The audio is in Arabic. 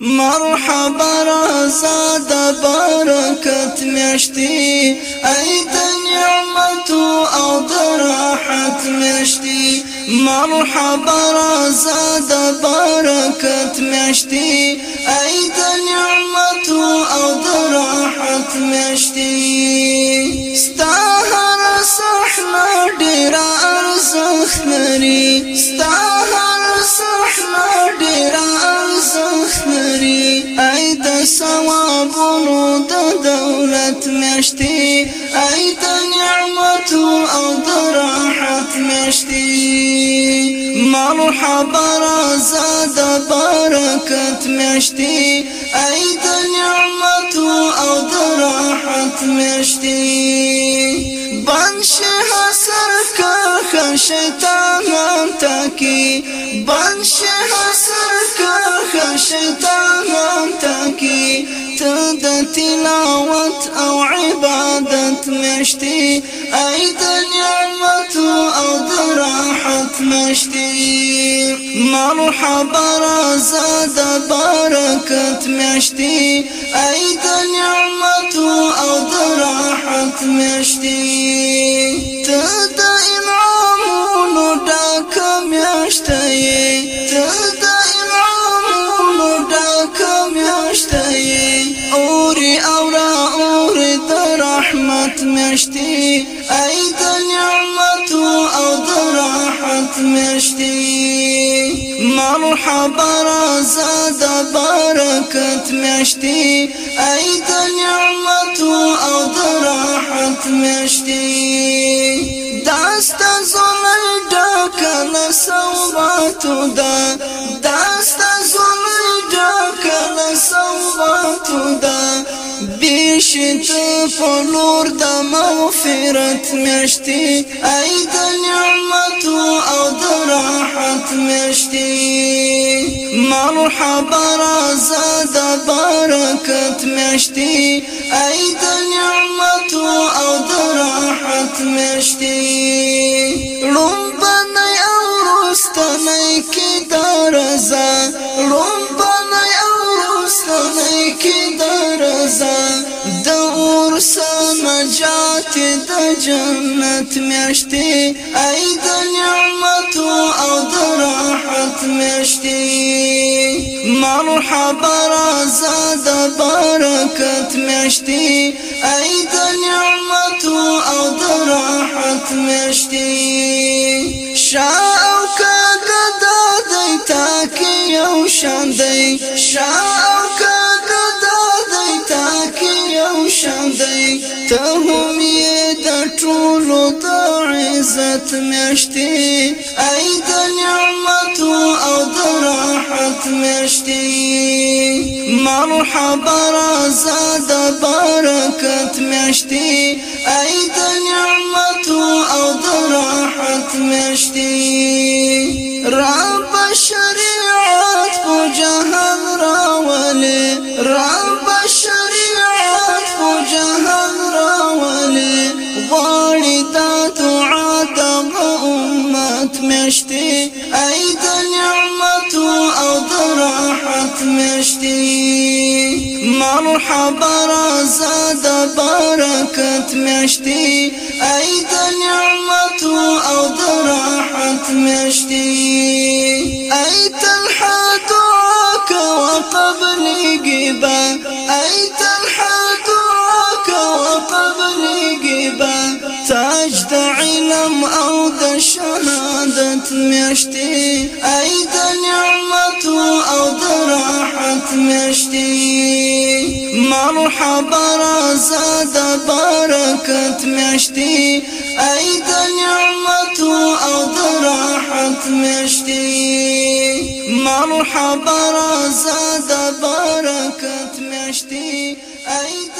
مرحبا رازا د برکت میشتي ای د نعمت أو د راحت میشتي مرحبا رازا د برکت میشتي ای د نعمت أو د راحت میشتي میشتي ای د نعمت أو د راحت میشتي مرحبا رازا د برکت میشتي ای د نعمت أو د راحت میشتي بنشه حسر که شیطان تاکی. بنشه حسر ته د تلاوت أو عبادت مشتي اي د نعمت أو د راحت مشتي مرحبا رازا د برکت مشتي اي د نعمت أو د راحت مشتي رحمت مشتي. أي د نعمت د راحت مشتي. مرحبا رازا د برکت مشتي. أي د نعمت د راحت مشتي. داست زمل ډک نسواتو دا داست زمل ډک نسواتو دا بشت فلور د مغفرت مشتي. أي د نعمت أو د راحت مشتي. مرحبا رازا د برکت مشتي. أي د نعمت أو د راحت مشتي. روم بنای أو رستنی کی درزا روم درزا د اورس نجات د جنت میشتي اي د نعمت أو د راحت میشتي مرحبا رازا د برکت میشتي اي د نعمت أو د راحت میشتي شاء أو کګه د دې تاکي یو شان دی. شاء ته هم یې د ټولو د عزت میشتي ای د أو راحت میشتي مرحبا رازا د برکت میشتي ای د نعمت أو راحت میشتي غواړي دا دعا د أمت میشتي ای د نعمت أو د راحت میشتي مرحبا رازا د برکت میشتي ای د نعمت أو د راحت میشتي ای تنها دعا کوا قبل. گیبا ای تنها میشتي ای د نعمت أو د راحت میشتي مرحبا رازا د برکت میشتي ای د نعمت أو د راحت میشتي مرحبا رازا د برکت میشتي ای د